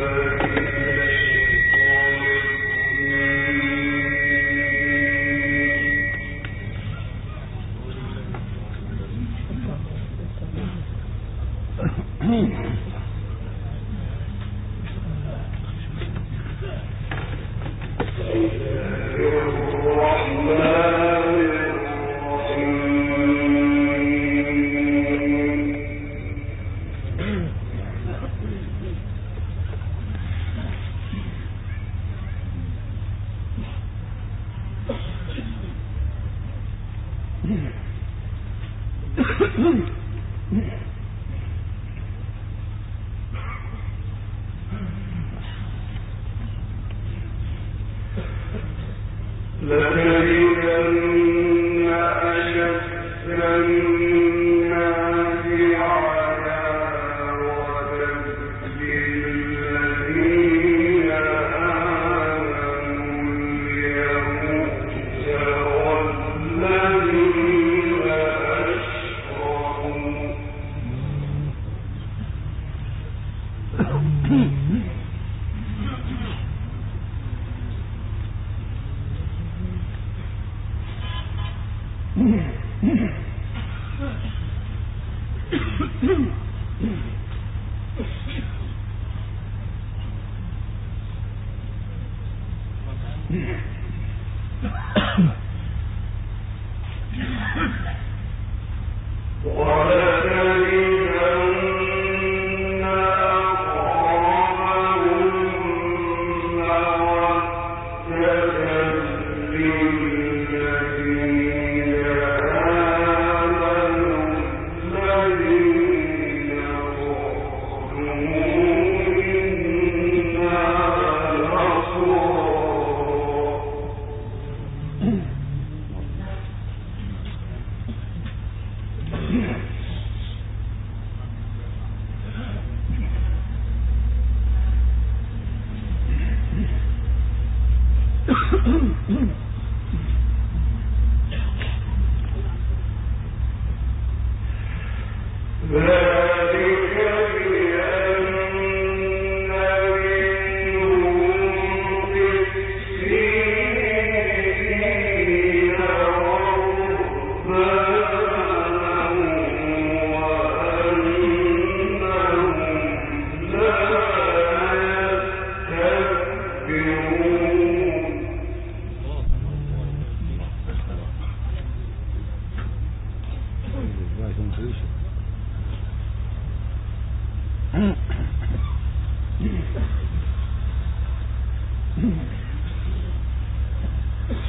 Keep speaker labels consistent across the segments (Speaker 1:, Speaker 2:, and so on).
Speaker 1: day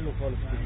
Speaker 2: حلو خالص كده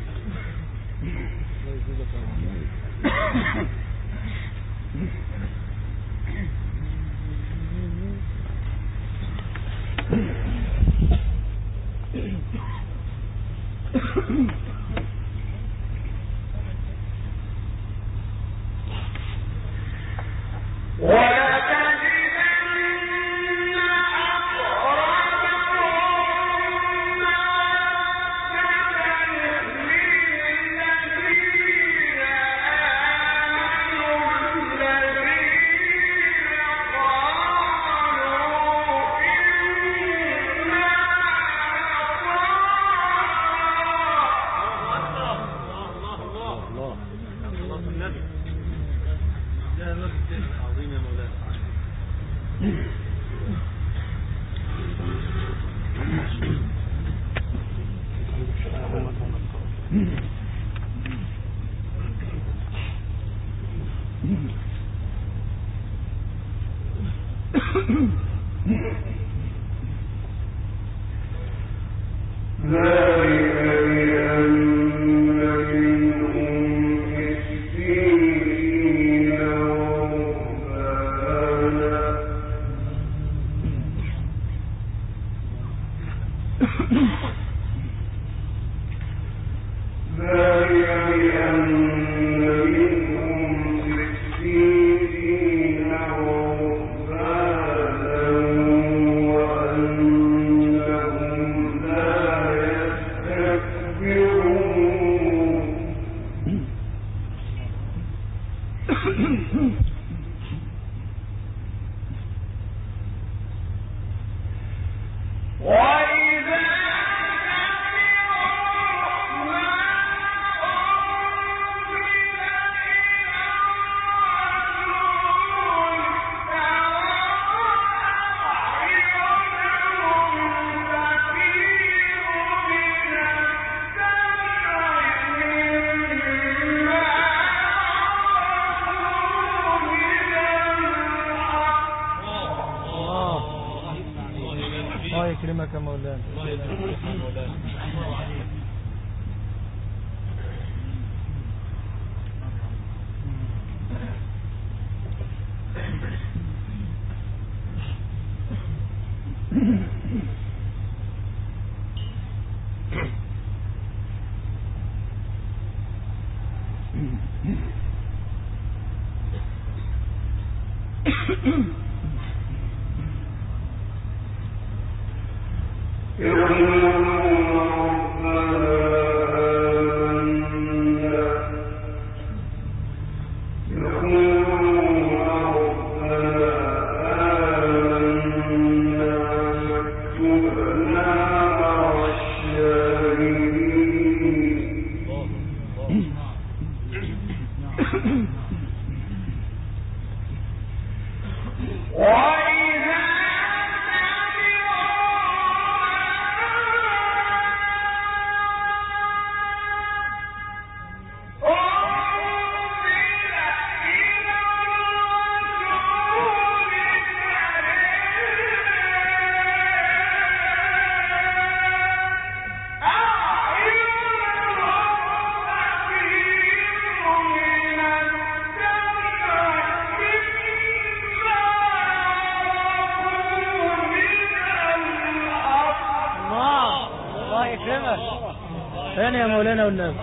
Speaker 2: فين يا مولانا والنبي.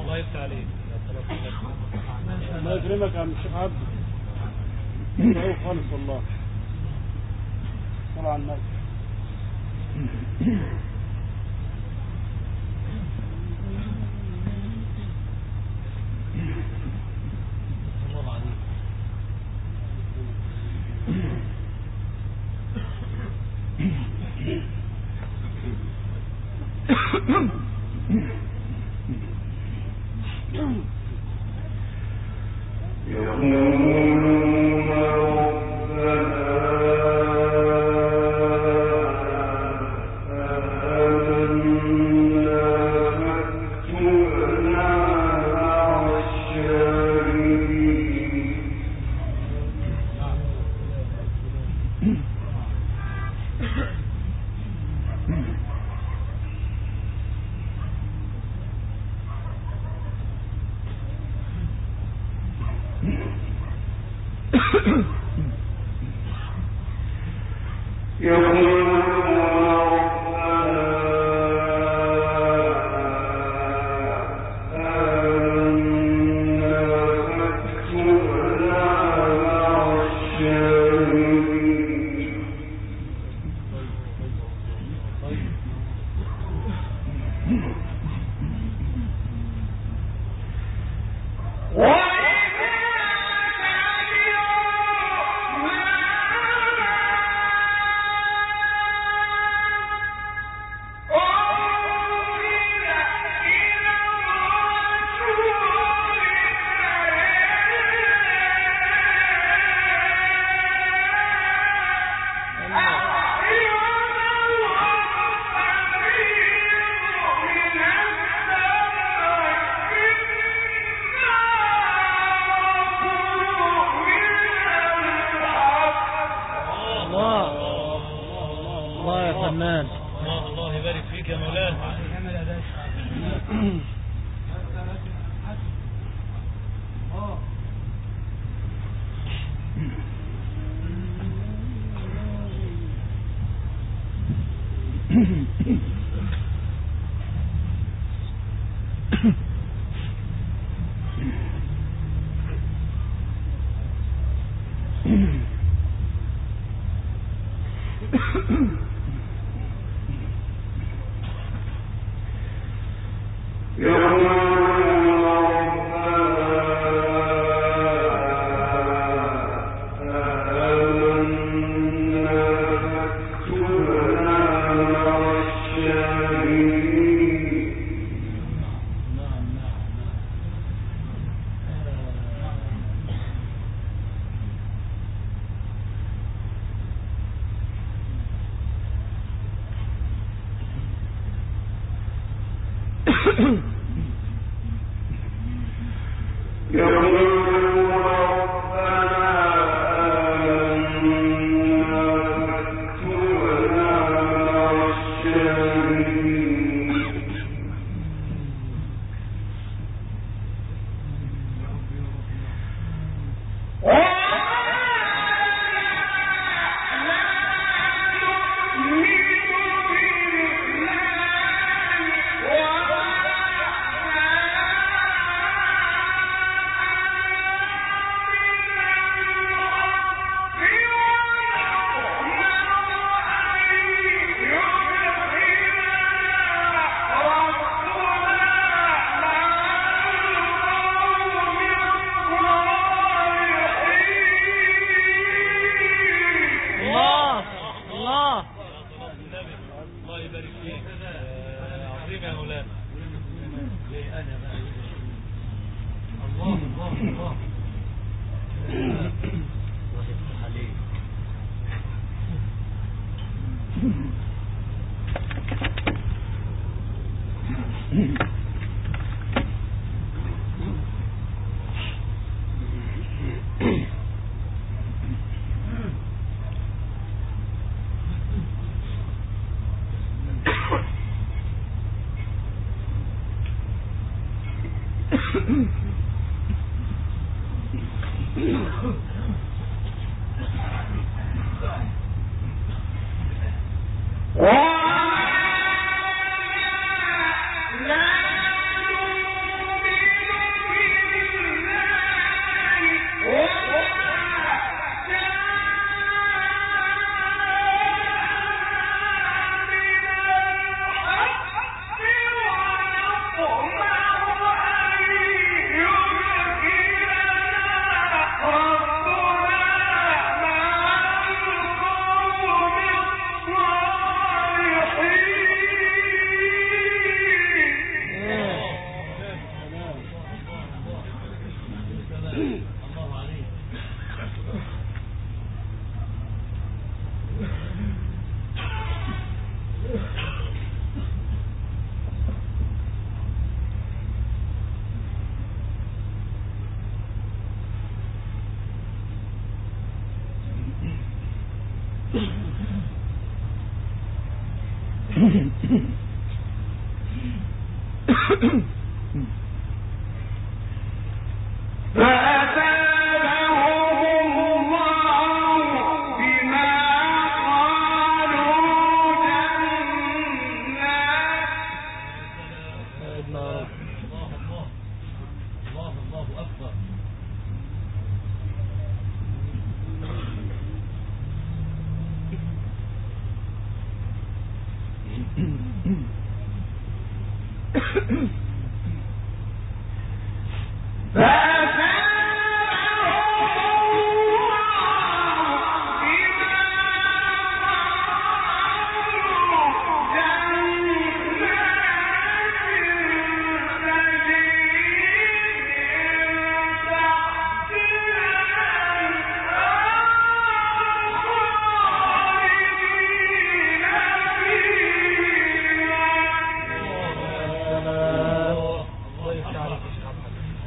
Speaker 2: الله يفتح عليك يكرمك يا شيخ عبد. الله خالص والله. على النبي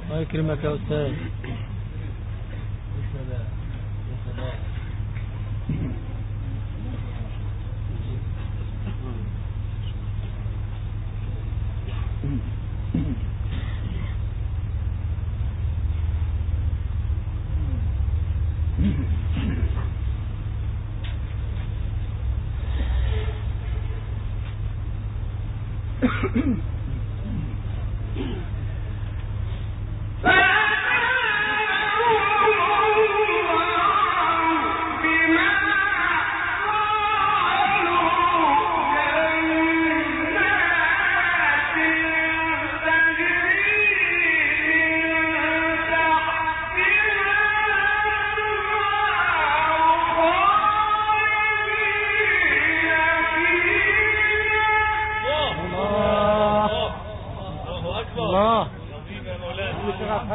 Speaker 2: اور کرمہ کا استاد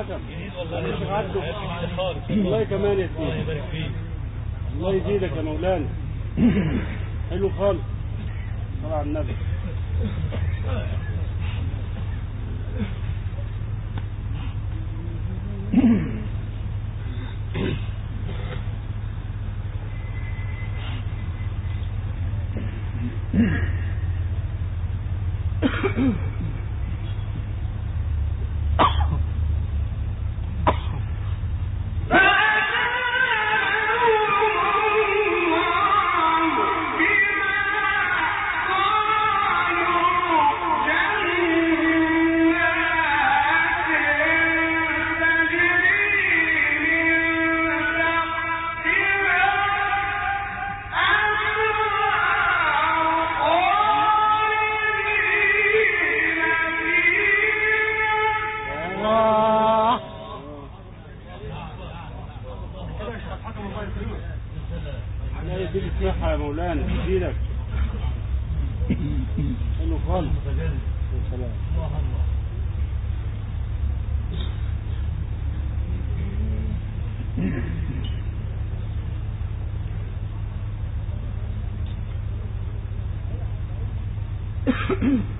Speaker 2: أستاذ الله كمان يا سيدي. الله يزيدك يا مولانا. حلو خالص. على النبي. تيجي تسيح مولانا يجيلك انه الله الله Mm-hmm.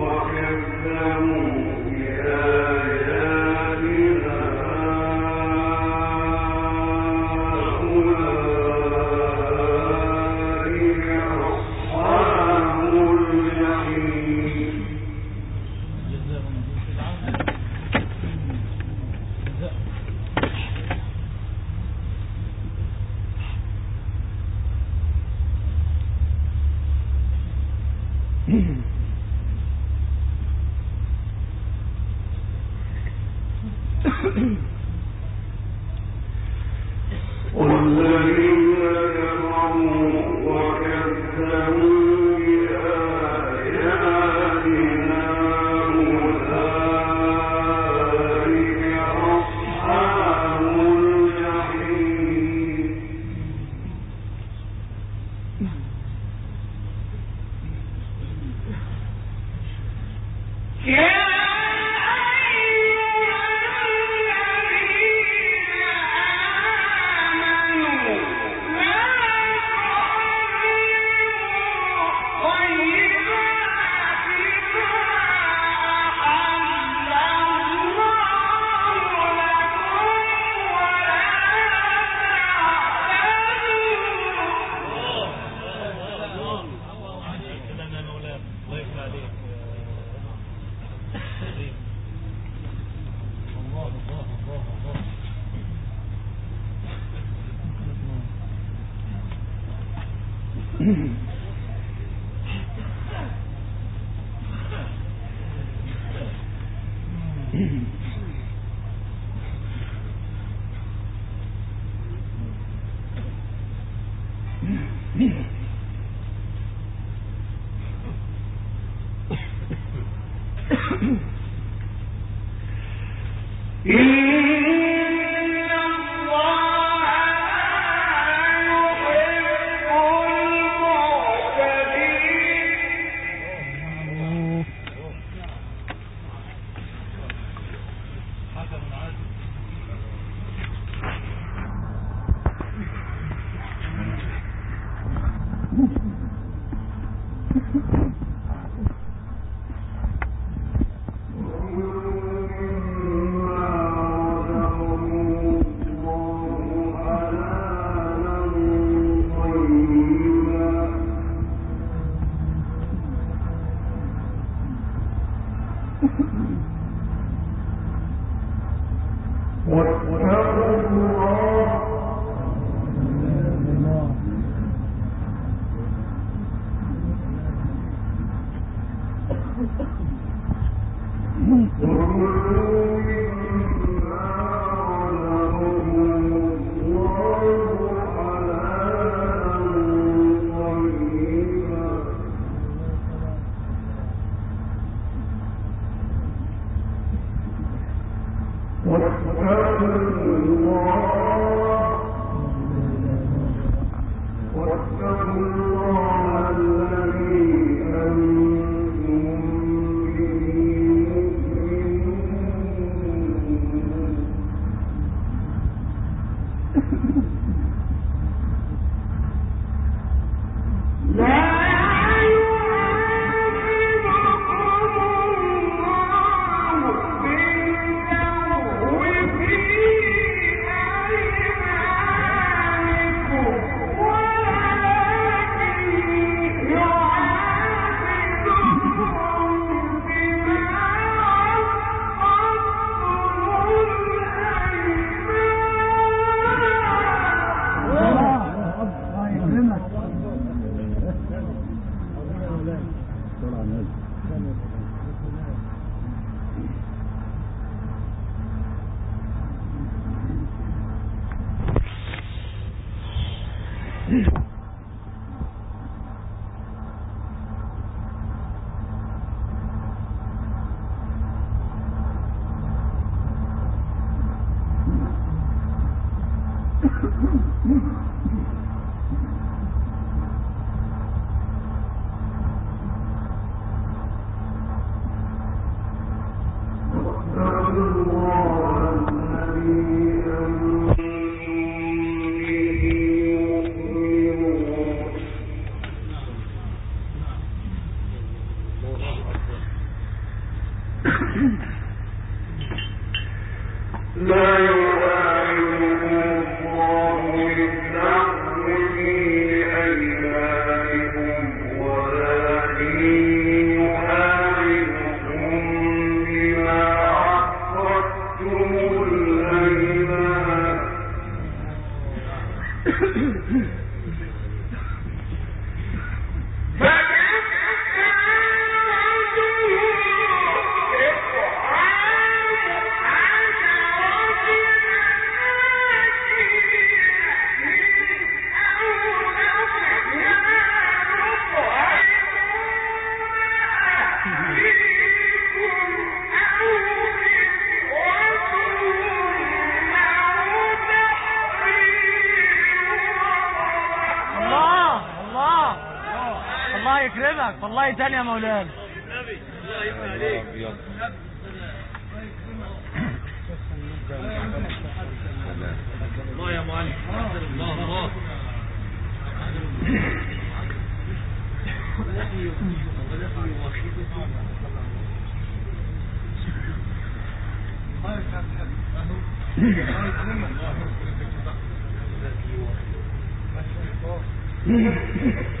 Speaker 1: وكذبوا Yeah. لا
Speaker 2: الله يا معلم الله الله Thank you.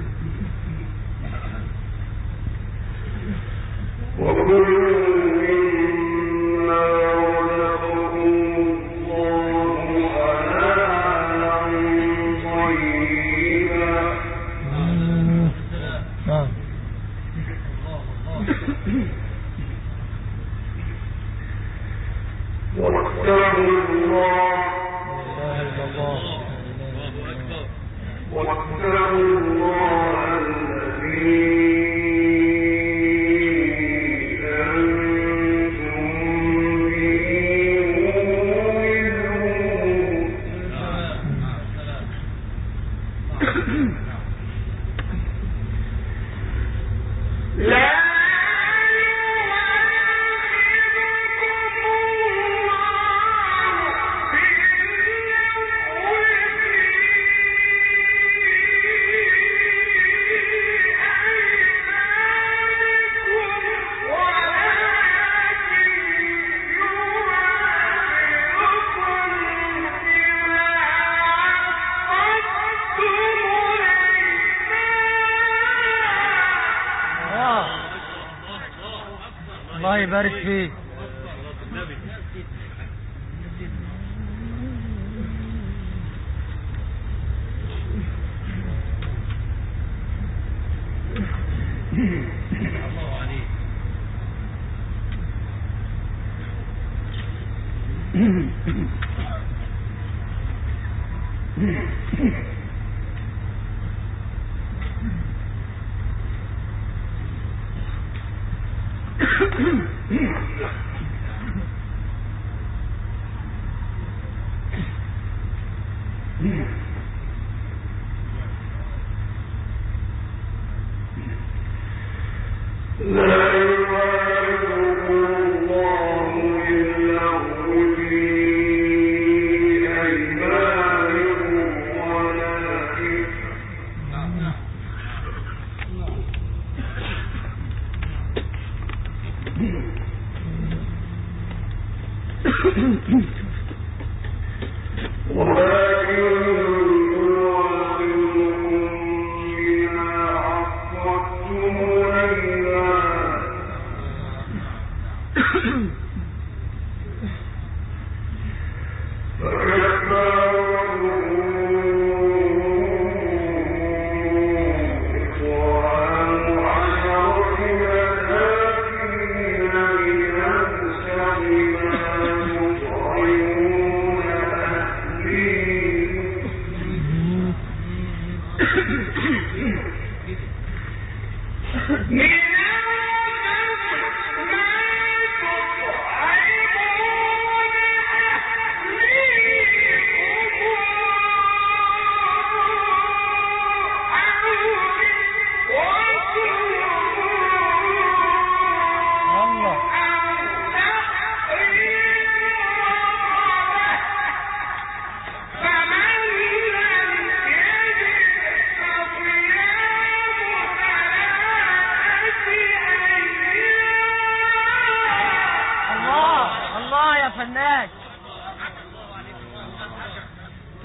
Speaker 2: Arfi.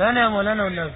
Speaker 2: سلام لنا والنبي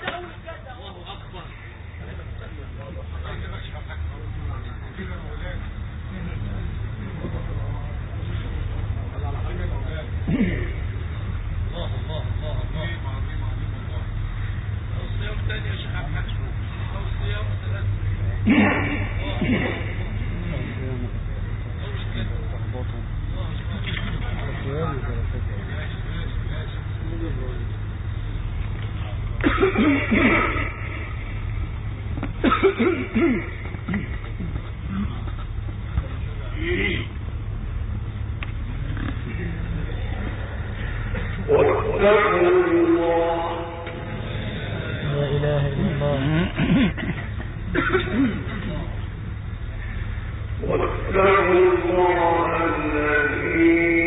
Speaker 1: وَاسْتَغْفِرُوا الله الذي